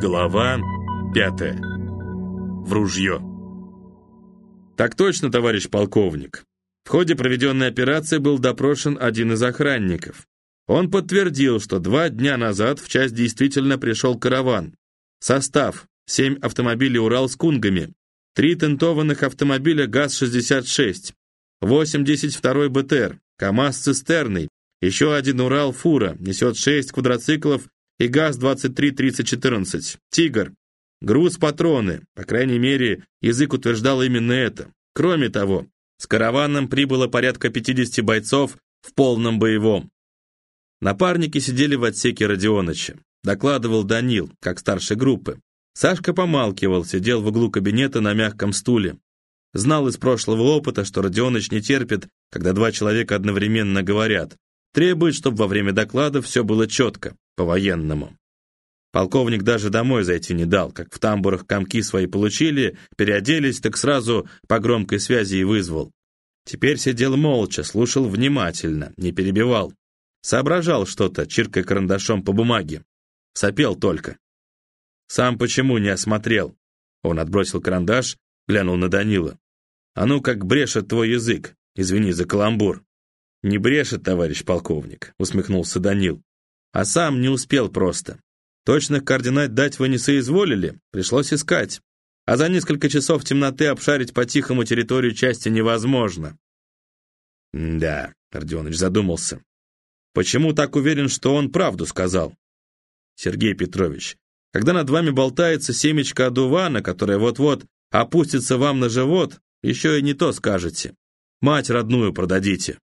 Глава пятая. В ружье. Так точно, товарищ полковник. В ходе проведенной операции был допрошен один из охранников. Он подтвердил, что два дня назад в часть действительно пришел караван. Состав – семь автомобилей «Урал» с кунгами, три тентованных автомобиля ГАЗ-66, 82-й БТР, КАМАЗ с цистерной, еще один «Урал-фура» несет шесть квадроциклов и ГАЗ-233014, «Тигр». Груз патроны, по крайней мере, язык утверждал именно это. Кроме того, с караваном прибыло порядка 50 бойцов в полном боевом. Напарники сидели в отсеке Родионыча. Докладывал Данил, как старший группы. Сашка помалкивал, сидел в углу кабинета на мягком стуле. Знал из прошлого опыта, что Родионыч не терпит, когда два человека одновременно говорят. Требует, чтобы во время доклада все было четко, по-военному. Полковник даже домой зайти не дал, как в тамбурах комки свои получили, переоделись, так сразу по громкой связи и вызвал. Теперь сидел молча, слушал внимательно, не перебивал. Соображал что-то, чиркая карандашом по бумаге. Сопел только. Сам почему не осмотрел? Он отбросил карандаш, глянул на Данила. А ну как брешет твой язык, извини за каламбур. «Не брешет, товарищ полковник», — усмехнулся Данил. «А сам не успел просто. Точных координат дать вы не соизволили, пришлось искать. А за несколько часов темноты обшарить по-тихому территорию части невозможно». «Да», — Родионыч задумался. «Почему так уверен, что он правду сказал?» «Сергей Петрович, когда над вами болтается семечко одувана, которое вот-вот опустится вам на живот, еще и не то скажете. Мать родную продадите».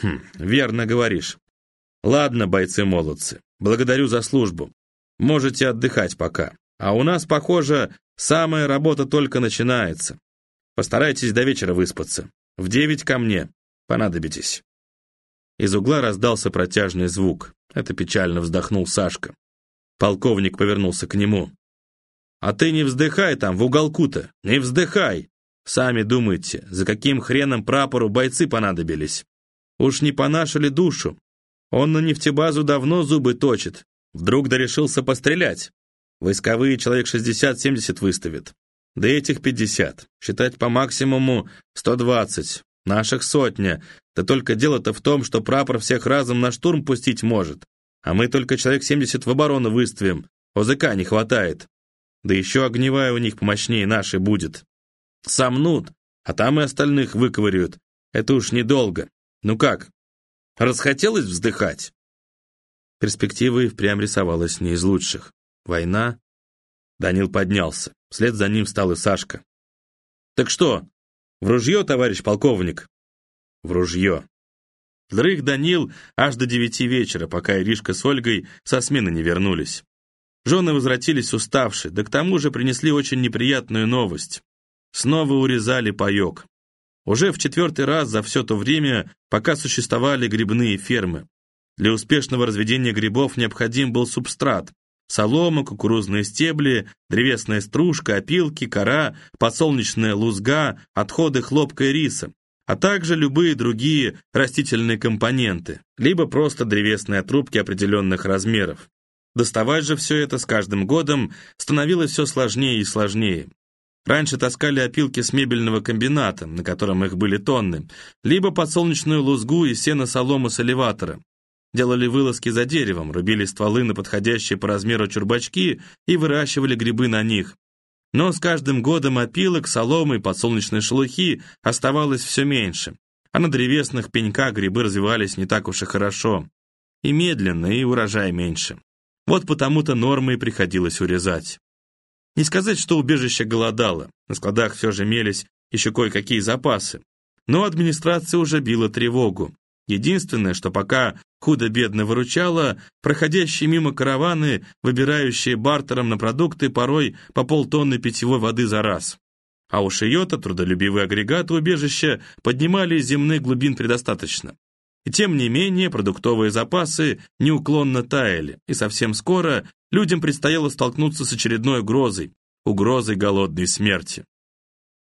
Хм, верно говоришь. Ладно, бойцы-молодцы, благодарю за службу. Можете отдыхать пока. А у нас, похоже, самая работа только начинается. Постарайтесь до вечера выспаться. В девять ко мне. Понадобитесь. Из угла раздался протяжный звук. Это печально вздохнул Сашка. Полковник повернулся к нему. «А ты не вздыхай там, в уголку-то, не вздыхай! Сами думайте, за каким хреном прапору бойцы понадобились. Уж не по нашу ли душу? Он на нефтебазу давно зубы точит. Вдруг да решился пострелять. Войсковые человек 60-70 выставит. Да этих 50. Считать по максимуму 120. Наших сотня. Да только дело-то в том, что прапор всех разом на штурм пустить может. А мы только человек 70 в оборону выставим. ОЗК не хватает. Да еще огневая у них помощнее нашей будет. Сомнут, а там и остальных выковыряют. Это уж недолго. Ну как, расхотелось вздыхать? Перспектива и впрямь рисовалась не из лучших. Война. Данил поднялся. Вслед за ним встал и Сашка. «Так что, в ружье, товарищ полковник?» «В ружье». Дрых Данил аж до девяти вечера, пока Иришка с Ольгой со смены не вернулись. Жены возвратились уставшие, да к тому же принесли очень неприятную новость. Снова урезали паек. Уже в четвертый раз за все то время, пока существовали грибные фермы. Для успешного разведения грибов необходим был субстрат. Солома, кукурузные стебли, древесная стружка, опилки, кора, подсолнечная лузга, отходы хлопка и риса, а также любые другие растительные компоненты, либо просто древесные трубки определенных размеров. Доставать же все это с каждым годом становилось все сложнее и сложнее. Раньше таскали опилки с мебельного комбината, на котором их были тонны, либо подсолнечную лузгу и сено-солому с элеватора. Делали вылазки за деревом, рубили стволы на подходящие по размеру чурбачки и выращивали грибы на них. Но с каждым годом опилок, соломы и подсолнечной шелухи оставалось все меньше, а на древесных пеньках грибы развивались не так уж и хорошо. И медленно, и урожай меньше. Вот потому-то нормы и приходилось урезать. Не сказать, что убежище голодало, на складах все же имелись еще кое-какие запасы. Но администрация уже била тревогу. Единственное, что пока худо-бедно выручало, проходящие мимо караваны, выбирающие бартером на продукты порой по полтонны питьевой воды за раз. А у Шиота трудолюбивые агрегаты убежища поднимали земных глубин предостаточно. И тем не менее продуктовые запасы неуклонно таяли, и совсем скоро людям предстояло столкнуться с очередной угрозой, угрозой голодной смерти.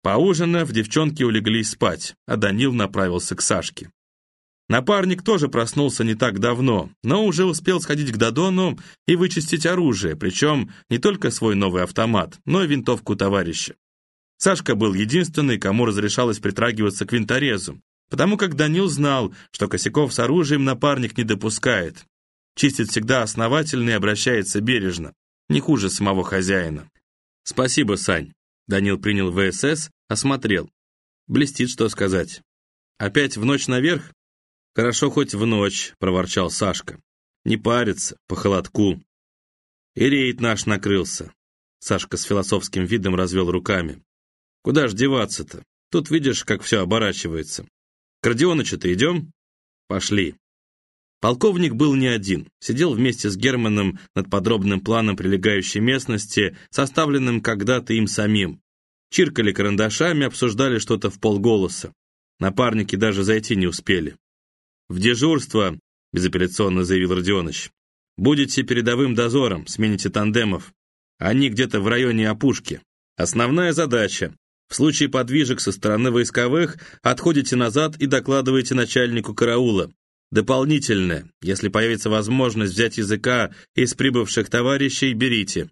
Поужинав, девчонки улеглись спать, а Данил направился к Сашке. Напарник тоже проснулся не так давно, но уже успел сходить к Дадону и вычистить оружие, причем не только свой новый автомат, но и винтовку товарища. Сашка был единственный, кому разрешалось притрагиваться к винторезу, потому как Данил знал, что косяков с оружием напарник не допускает. Чистит всегда основательно и обращается бережно, не хуже самого хозяина. «Спасибо, Сань». Данил принял ВСС, осмотрел. Блестит, что сказать. «Опять в ночь наверх?» «Хорошо хоть в ночь», — проворчал Сашка. «Не парится, по холодку». «И рейд наш накрылся». Сашка с философским видом развел руками. «Куда ж деваться-то? Тут видишь, как все оборачивается. К Родионычу-то идем?» «Пошли». Полковник был не один, сидел вместе с Германом над подробным планом прилегающей местности, составленным когда-то им самим. Чиркали карандашами, обсуждали что-то в полголоса. Напарники даже зайти не успели. «В дежурство», — безапелляционно заявил Родионыч. «Будете передовым дозором, смените тандемов. Они где-то в районе опушки. Основная задача. В случае подвижек со стороны войсковых отходите назад и докладываете начальнику караула. Дополнительное, если появится возможность взять языка из прибывших товарищей, берите».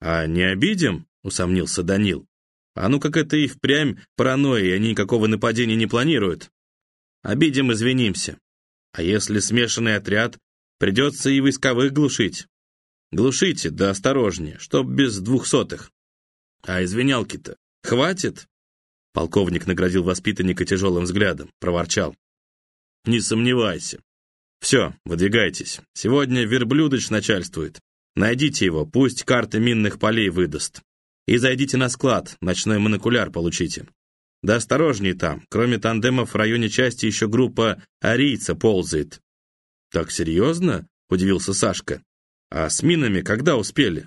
«А не обидим?» — усомнился Данил. «А ну как это и впрямь паранойя, и они никакого нападения не планируют. Обидим, извинимся. А если смешанный отряд, придется и войсковых глушить. Глушите, да осторожнее, чтоб без двухсотых. А извинялки-то хватит?» Полковник наградил воспитанника тяжелым взглядом, проворчал. «Не сомневайся. Все, выдвигайтесь. Сегодня верблюдыч начальствует. Найдите его, пусть карты минных полей выдаст. И зайдите на склад, ночной монокуляр получите. Да осторожней там, кроме тандемов в районе части еще группа арийца ползает». «Так серьезно?» — удивился Сашка. «А с минами когда успели?»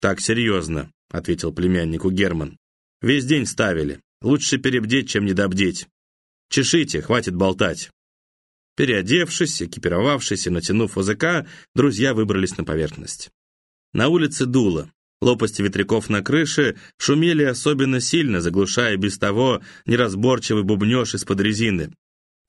«Так серьезно», — ответил племяннику Герман. «Весь день ставили. Лучше перебдеть, чем недобдеть. Чешите, хватит болтать». Переодевшись, экипировавшись и натянув языка, друзья выбрались на поверхность. На улице дуло. Лопасти ветряков на крыше шумели особенно сильно, заглушая без того неразборчивый бубнеж из-под резины.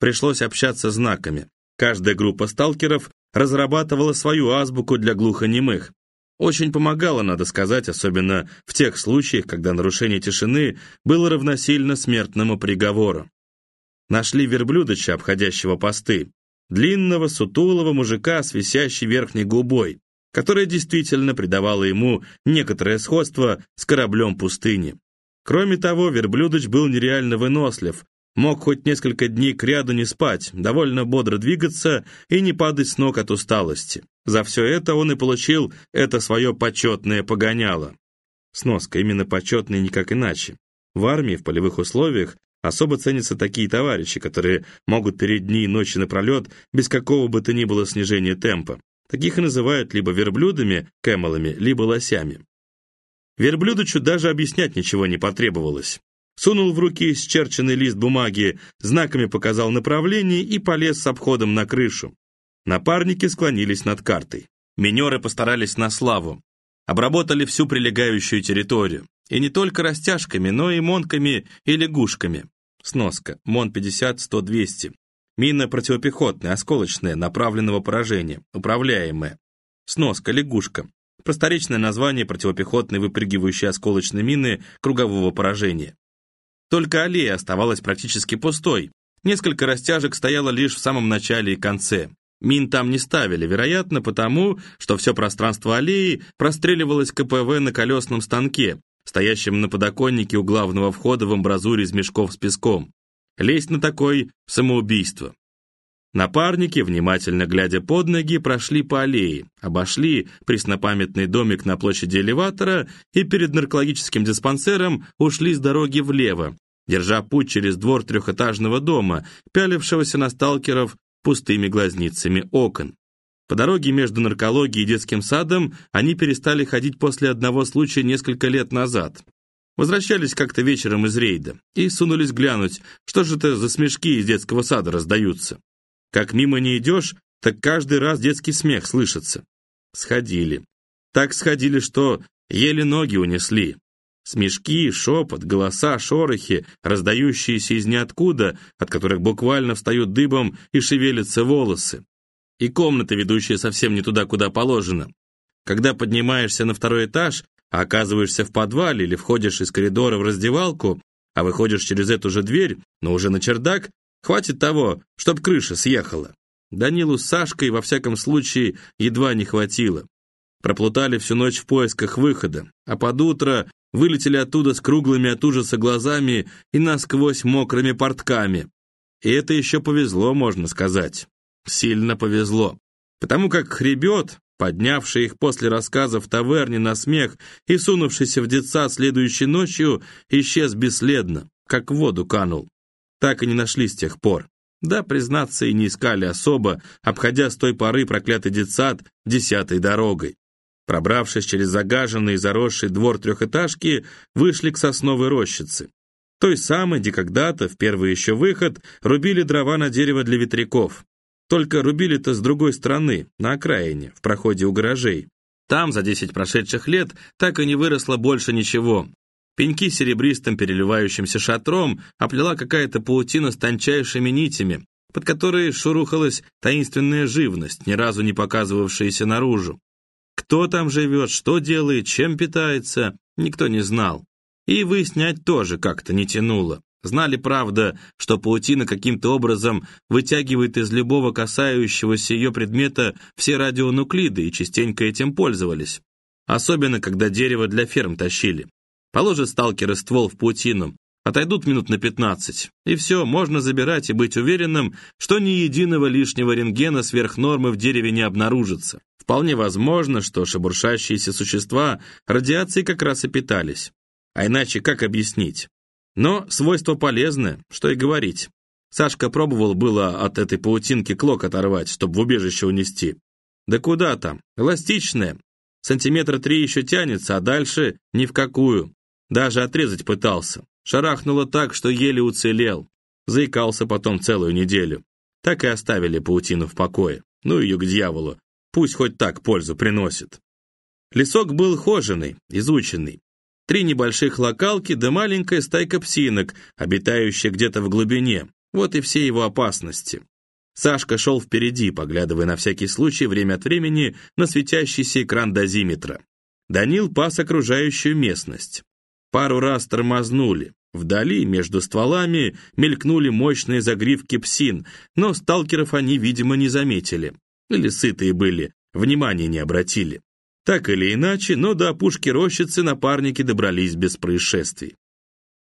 Пришлось общаться знаками. Каждая группа сталкеров разрабатывала свою азбуку для глухонемых. Очень помогало, надо сказать, особенно в тех случаях, когда нарушение тишины было равносильно смертному приговору. Нашли верблюдоча, обходящего посты, длинного, сутулого мужика с висящей верхней губой, которая действительно придавала ему некоторое сходство с кораблем пустыни. Кроме того, верблюдоч был нереально вынослив, мог хоть несколько дней кряду не спать, довольно бодро двигаться и не падать с ног от усталости. За все это он и получил это свое почетное погоняло. Сноска, именно почетное никак иначе. В армии, в полевых условиях, особо ценятся такие товарищи, которые могут перед дни и ночи напролет без какого бы то ни было снижения темпа. Таких и называют либо верблюдами, кэмелами, либо лосями. Верблюдочу даже объяснять ничего не потребовалось. Сунул в руки исчерченный лист бумаги, знаками показал направление и полез с обходом на крышу. Напарники склонились над картой. Минеры постарались на славу. Обработали всю прилегающую территорию. И не только растяжками, но и монками и лягушками. Сноска. Мон 50, 100, 200. Мина противопехотная, осколочная, направленного поражения, управляемая. Сноска, лягушка. Просторечное название противопехотной выпрыгивающей осколочной мины кругового поражения. Только аллея оставалась практически пустой. Несколько растяжек стояло лишь в самом начале и конце. Мин там не ставили, вероятно, потому, что все пространство аллеи простреливалось КПВ на колесном станке, стоящем на подоконнике у главного входа в амбразуре из мешков с песком. Лезть на такой – самоубийство. Напарники, внимательно глядя под ноги, прошли по аллее, обошли преснопамятный домик на площади элеватора и перед наркологическим диспансером ушли с дороги влево, держа путь через двор трехэтажного дома, пялившегося на сталкеров пустыми глазницами окон. По дороге между наркологией и детским садом они перестали ходить после одного случая несколько лет назад. Возвращались как-то вечером из рейда и сунулись глянуть, что же это за смешки из детского сада раздаются. Как мимо не идешь, так каждый раз детский смех слышится. Сходили. Так сходили, что еле ноги унесли. Смешки, шепот, голоса, шорохи, раздающиеся из ниоткуда, от которых буквально встают дыбом и шевелятся волосы. И комната, ведущая совсем не туда, куда положено. Когда поднимаешься на второй этаж, а оказываешься в подвале или входишь из коридора в раздевалку, а выходишь через эту же дверь, но уже на чердак, хватит того, чтоб крыша съехала. Данилу с Сашкой, во всяком случае, едва не хватило. Проплутали всю ночь в поисках выхода, а под утро вылетели оттуда с круглыми от ужаса глазами и насквозь мокрыми портками. И это еще повезло, можно сказать. Сильно повезло. Потому как хребет, поднявший их после рассказа в таверне на смех и сунувшийся в детса следующей ночью, исчез бесследно, как в воду канул. Так и не нашли с тех пор. Да, признаться, и не искали особо, обходя с той поры проклятый детсад десятой дорогой. Пробравшись через загаженный и заросший двор трехэтажки, вышли к сосновой рощице. Той самой, где когда-то, в первый еще выход, рубили дрова на дерево для ветряков. Только рубили-то с другой стороны, на окраине, в проходе у гаражей. Там за десять прошедших лет так и не выросло больше ничего. Пеньки серебристым переливающимся шатром оплела какая-то паутина с тончайшими нитями, под которой шурухалась таинственная живность, ни разу не показывавшаяся наружу. Кто там живет, что делает, чем питается, никто не знал. И выяснять тоже как-то не тянуло. Знали, правда, что паутина каким-то образом вытягивает из любого касающегося ее предмета все радионуклиды и частенько этим пользовались. Особенно, когда дерево для ферм тащили. Положат сталкеры ствол в паутину, отойдут минут на 15, и все, можно забирать и быть уверенным, что ни единого лишнего рентгена сверх нормы в дереве не обнаружится. Вполне возможно, что шебуршащиеся существа радиацией как раз и питались. А иначе как объяснить? Но свойство полезное, что и говорить. Сашка пробовал было от этой паутинки клок оторвать, чтобы в убежище унести. Да куда там, эластичная. Сантиметра три еще тянется, а дальше ни в какую. Даже отрезать пытался. Шарахнуло так, что еле уцелел. Заикался потом целую неделю. Так и оставили паутину в покое. Ну ее к дьяволу. Пусть хоть так пользу приносит. Лесок был хоженый, изученный. Три небольших локалки да маленькая стайка псинок, обитающая где-то в глубине. Вот и все его опасности. Сашка шел впереди, поглядывая на всякий случай время от времени на светящийся экран дозиметра. Данил пас окружающую местность. Пару раз тормознули. Вдали, между стволами, мелькнули мощные загривки псин, но сталкеров они, видимо, не заметили. Или сытые были, внимания не обратили. Так или иначе, но до опушки рощицы напарники добрались без происшествий.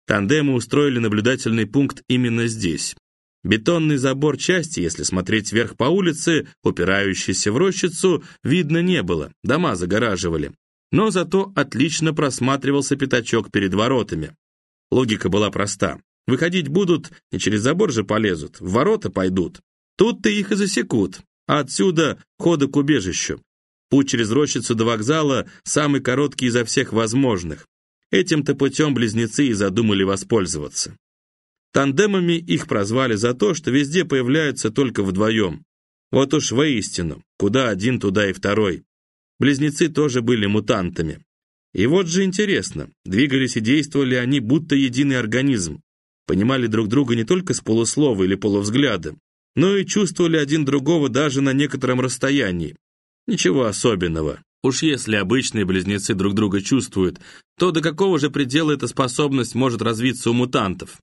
Тандемы устроили наблюдательный пункт именно здесь. Бетонный забор части, если смотреть вверх по улице, упирающийся в рощицу, видно не было, дома загораживали. Но зато отлично просматривался пятачок перед воротами. Логика была проста. Выходить будут, не через забор же полезут, в ворота пойдут. Тут-то их и засекут, а отсюда хода к убежищу. Путь через рощицу до вокзала самый короткий изо всех возможных. Этим-то путем близнецы и задумали воспользоваться. Тандемами их прозвали за то, что везде появляются только вдвоем. Вот уж воистину, куда один, туда и второй. Близнецы тоже были мутантами. И вот же интересно, двигались и действовали они будто единый организм. Понимали друг друга не только с полуслова или полувзгляда, но и чувствовали один другого даже на некотором расстоянии. Ничего особенного. Уж если обычные близнецы друг друга чувствуют, то до какого же предела эта способность может развиться у мутантов?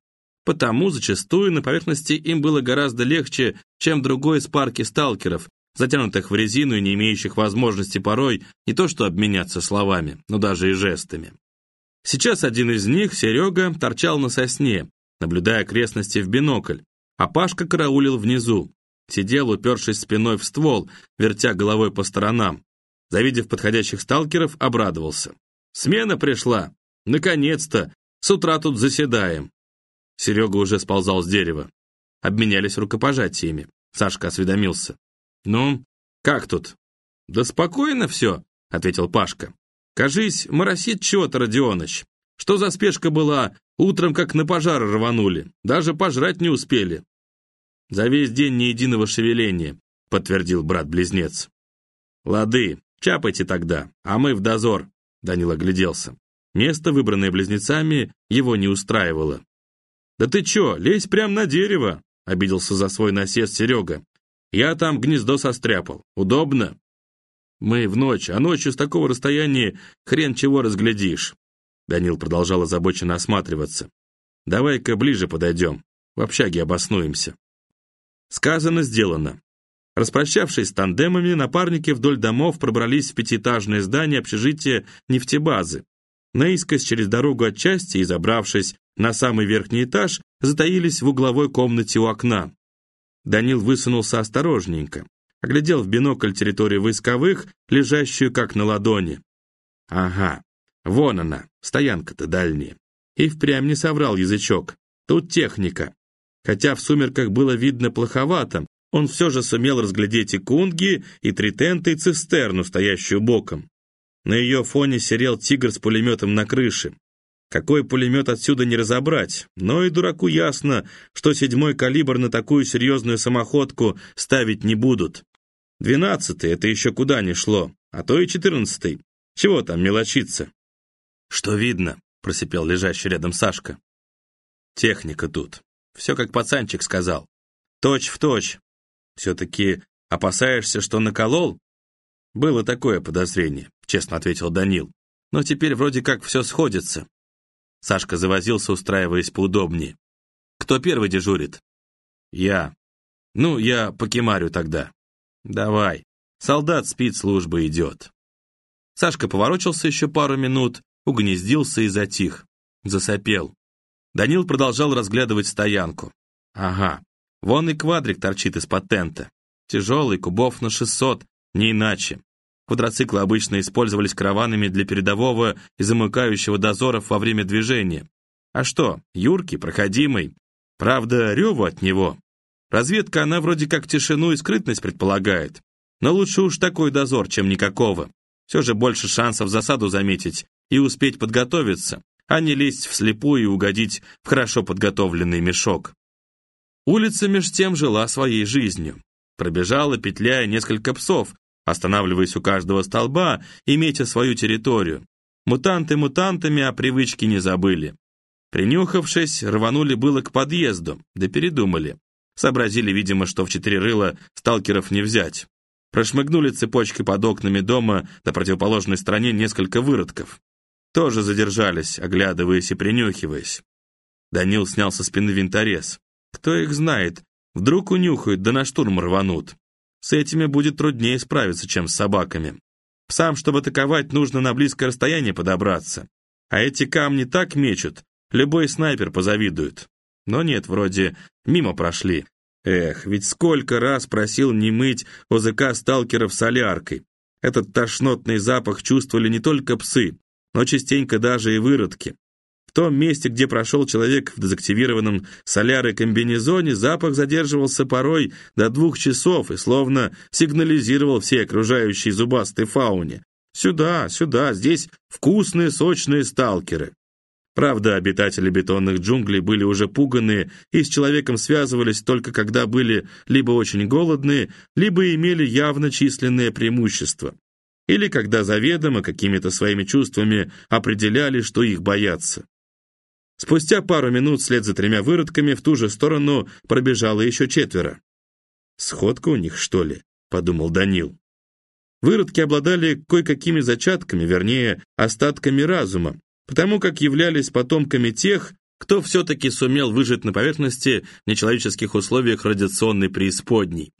Потому зачастую на поверхности им было гораздо легче, чем другой из парки сталкеров, затянутых в резину и не имеющих возможности порой не то что обменяться словами, но даже и жестами. Сейчас один из них, Серега, торчал на сосне, наблюдая окрестности в бинокль, а Пашка караулил внизу. Сидел, упершись спиной в ствол, вертя головой по сторонам. Завидев подходящих сталкеров, обрадовался. «Смена пришла! Наконец-то! С утра тут заседаем!» Серега уже сползал с дерева. Обменялись рукопожатиями. Сашка осведомился. «Ну, как тут?» «Да спокойно все», — ответил Пашка. «Кажись, моросит чего-то, Родионыч. Что за спешка была? Утром как на пожар рванули. Даже пожрать не успели. За весь день ни единого шевеления, подтвердил брат-близнец. Лады, чапайте тогда, а мы в дозор, Данил огляделся. Место, выбранное близнецами, его не устраивало. «Да ты чё, лезь прямо на дерево!» — обиделся за свой насест Серега. «Я там гнездо состряпал. Удобно?» «Мы в ночь, а ночью с такого расстояния хрен чего разглядишь». Данил продолжал озабоченно осматриваться. «Давай-ка ближе подойдем, в общаге обоснуемся». Сказано, сделано. Распрощавшись с тандемами, напарники вдоль домов пробрались в пятиэтажное здание общежития нефтебазы. Наискось через дорогу отчасти и забравшись на самый верхний этаж, затаились в угловой комнате у окна. Данил высунулся осторожненько, оглядел в бинокль территорию войсковых, лежащую как на ладони. Ага, вон она, стоянка-то дальняя. И впрямь не соврал язычок. Тут техника. Хотя в сумерках было видно плоховато, он все же сумел разглядеть и кунги, и тритенты, и цистерну, стоящую боком. На ее фоне серел тигр с пулеметом на крыше. Какой пулемет отсюда не разобрать, но и дураку ясно, что седьмой калибр на такую серьезную самоходку ставить не будут. Двенадцатый — это еще куда ни шло, а то и четырнадцатый. Чего там мелочиться? «Что видно?» — просипел лежащий рядом Сашка. «Техника тут. Все как пацанчик сказал. Точь в точь. Все-таки опасаешься, что наколол?» «Было такое подозрение», — честно ответил Данил. «Но теперь вроде как все сходится». Сашка завозился, устраиваясь поудобнее. «Кто первый дежурит?» «Я». «Ну, я покемарю тогда». «Давай. Солдат спит, служба идет». Сашка поворочился еще пару минут, угнездился и затих. Засопел. Данил продолжал разглядывать стоянку. «Ага, вон и квадрик торчит из патента. Тяжелый, кубов на 600, не иначе. Квадроциклы обычно использовались караванами для передового и замыкающего дозоров во время движения. А что, юркий, проходимый. Правда, реву от него. Разведка, она вроде как тишину и скрытность предполагает. Но лучше уж такой дозор, чем никакого. Все же больше шансов засаду заметить и успеть подготовиться, а не лезть вслепую и угодить в хорошо подготовленный мешок. Улица меж тем жила своей жизнью. Пробежала, петляя, несколько псов, останавливаясь у каждого столба и метя свою территорию. Мутанты мутантами, а привычки не забыли. Принюхавшись, рванули было к подъезду, да передумали. Сообразили, видимо, что в четыре рыла сталкеров не взять. Прошмыгнули цепочкой под окнами дома на противоположной стороне несколько выродков. Тоже задержались, оглядываясь и принюхиваясь. Данил снял со спины винторез. Кто их знает, вдруг унюхают, да на штурм рванут. С этими будет труднее справиться, чем с собаками. Псам, чтобы атаковать, нужно на близкое расстояние подобраться. А эти камни так мечут, любой снайпер позавидует. Но нет, вроде мимо прошли. Эх, ведь сколько раз просил не мыть ОЗК сталкеров соляркой. Этот тошнотный запах чувствовали не только псы, но частенько даже и выродки. В том месте, где прошел человек в дезактивированном солярой комбинезоне, запах задерживался порой до двух часов и словно сигнализировал всей окружающей зубастой фауне. «Сюда, сюда, здесь вкусные сочные сталкеры». Правда, обитатели бетонных джунглей были уже пуганные и с человеком связывались только когда были либо очень голодные, либо имели явно численное преимущество. Или когда заведомо какими-то своими чувствами определяли, что их боятся. Спустя пару минут вслед за тремя выродками в ту же сторону пробежало еще четверо. «Сходка у них, что ли?» — подумал Данил. Выродки обладали кое-какими зачатками, вернее, остатками разума, потому как являлись потомками тех, кто все-таки сумел выжить на поверхности в нечеловеческих условиях радиационной преисподней.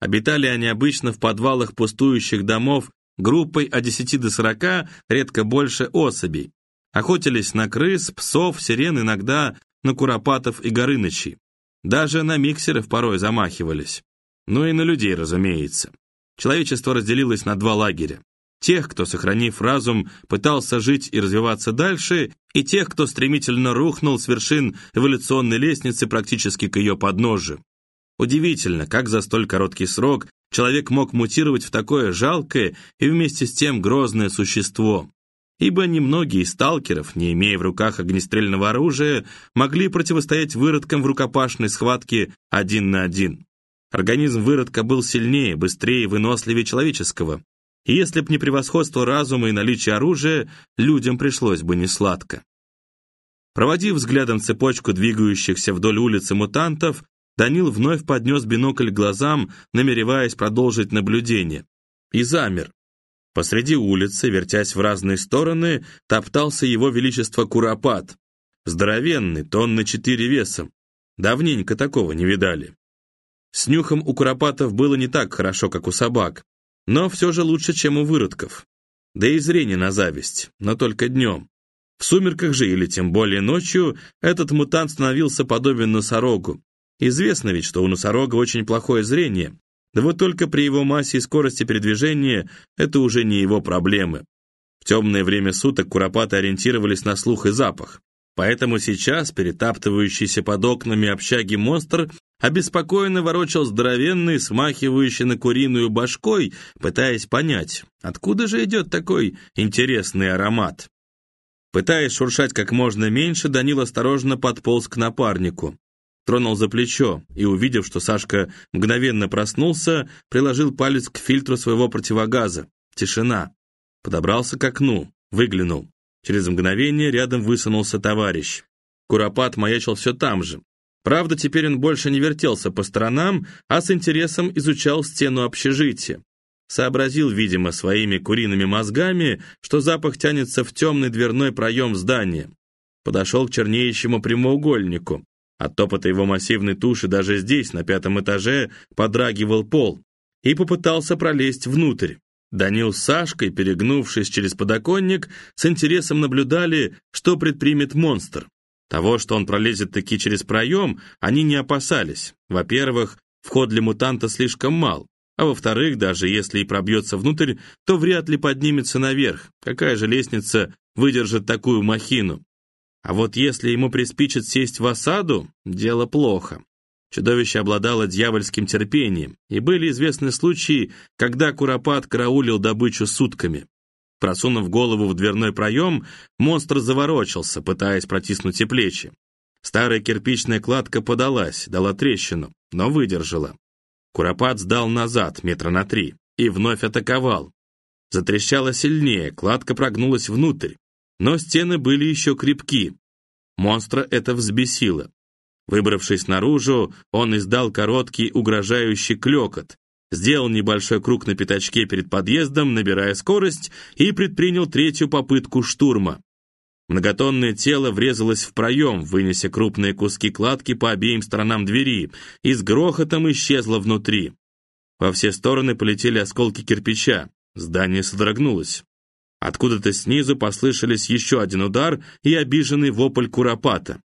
Обитали они обычно в подвалах пустующих домов группой от 10 до 40, редко больше особей, Охотились на крыс, псов, сирен, иногда на куропатов и горынычей. Даже на миксеров порой замахивались. Ну и на людей, разумеется. Человечество разделилось на два лагеря. Тех, кто, сохранив разум, пытался жить и развиваться дальше, и тех, кто стремительно рухнул с вершин эволюционной лестницы практически к ее подножию. Удивительно, как за столь короткий срок человек мог мутировать в такое жалкое и вместе с тем грозное существо ибо немногие из сталкеров, не имея в руках огнестрельного оружия, могли противостоять выродкам в рукопашной схватке один на один. Организм выродка был сильнее, быстрее и выносливее человеческого. и если б не превосходство разума и наличие оружия, людям пришлось бы несладко. Проводив взглядом цепочку двигающихся вдоль улицы мутантов, Данил вновь поднес бинокль к глазам, намереваясь продолжить наблюдение. И замер. Посреди улицы, вертясь в разные стороны, топтался его величество Куропат. Здоровенный, тонны четыре весом. Давненько такого не видали. С нюхом у куропатов было не так хорошо, как у собак, но все же лучше, чем у выродков. Да и зрение на зависть, но только днем. В сумерках же, или тем более ночью, этот мутант становился подобен носорогу. Известно ведь, что у носорога очень плохое зрение, да вот только при его массе и скорости передвижения это уже не его проблемы. В темное время суток куропаты ориентировались на слух и запах. Поэтому сейчас перетаптывающийся под окнами общаги монстр обеспокоенно ворочал здоровенный, смахивающий на куриную башкой, пытаясь понять, откуда же идет такой интересный аромат. Пытаясь шуршать как можно меньше, Данил осторожно подполз к напарнику. Тронул за плечо и, увидев, что Сашка мгновенно проснулся, приложил палец к фильтру своего противогаза. Тишина. Подобрался к окну, выглянул. Через мгновение рядом высунулся товарищ. Куропат маячил все там же. Правда, теперь он больше не вертелся по сторонам, а с интересом изучал стену общежития. Сообразил, видимо, своими куриными мозгами, что запах тянется в темный дверной проем здания. Подошел к чернеющему прямоугольнику. От топота его массивной туши даже здесь, на пятом этаже, подрагивал пол. И попытался пролезть внутрь. Данил с Сашкой, перегнувшись через подоконник, с интересом наблюдали, что предпримет монстр. Того, что он пролезет таки через проем, они не опасались. Во-первых, вход для мутанта слишком мал. А во-вторых, даже если и пробьется внутрь, то вряд ли поднимется наверх. Какая же лестница выдержит такую махину? А вот если ему приспичит сесть в осаду, дело плохо. Чудовище обладало дьявольским терпением, и были известны случаи, когда Куропат караулил добычу сутками. Просунув голову в дверной проем, монстр заворочился, пытаясь протиснуть и плечи. Старая кирпичная кладка подалась, дала трещину, но выдержала. Куропат сдал назад, метра на три, и вновь атаковал. Затрещало сильнее, кладка прогнулась внутрь, но стены были еще крепки. Монстра это взбесило. Выбравшись наружу, он издал короткий угрожающий клекот, сделал небольшой круг на пятачке перед подъездом, набирая скорость, и предпринял третью попытку штурма. Многотонное тело врезалось в проем, вынеся крупные куски кладки по обеим сторонам двери, и с грохотом исчезло внутри. Во все стороны полетели осколки кирпича. Здание содрогнулось. Откуда-то снизу послышались еще один удар и обиженный вопль куропата.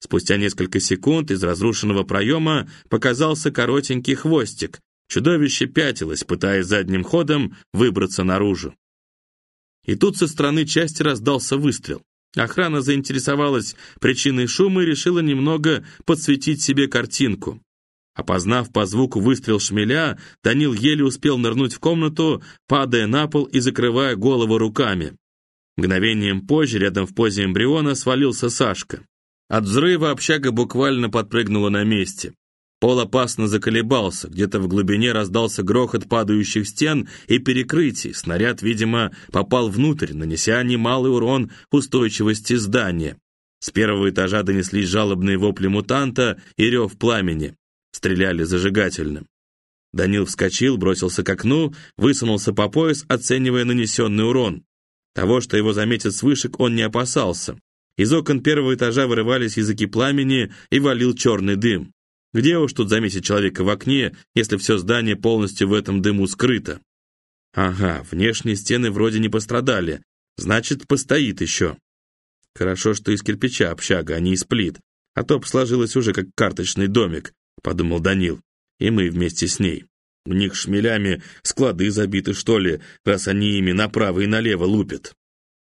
Спустя несколько секунд из разрушенного проема показался коротенький хвостик. Чудовище пятилось, пытаясь задним ходом выбраться наружу. И тут со стороны части раздался выстрел. Охрана заинтересовалась причиной шума и решила немного подсветить себе картинку. Опознав по звуку выстрел шмеля, Данил еле успел нырнуть в комнату, падая на пол и закрывая голову руками. Мгновением позже, рядом в позе эмбриона, свалился Сашка. От взрыва общага буквально подпрыгнула на месте. Пол опасно заколебался, где-то в глубине раздался грохот падающих стен и перекрытий. Снаряд, видимо, попал внутрь, нанеся немалый урон устойчивости здания. С первого этажа донеслись жалобные вопли мутанта и рев пламени. Стреляли зажигательным. Данил вскочил, бросился к окну, высунулся по пояс, оценивая нанесенный урон. Того, что его заметят с вышек, он не опасался. Из окон первого этажа вырывались языки пламени и валил черный дым. Где уж тут заметить человека в окне, если все здание полностью в этом дыму скрыто? Ага, внешние стены вроде не пострадали, значит, постоит еще. Хорошо, что из кирпича общага, а не из плит, а то б сложилось уже как карточный домик, подумал Данил, и мы вместе с ней. У них шмелями склады забиты, что ли, раз они ими направо и налево лупят.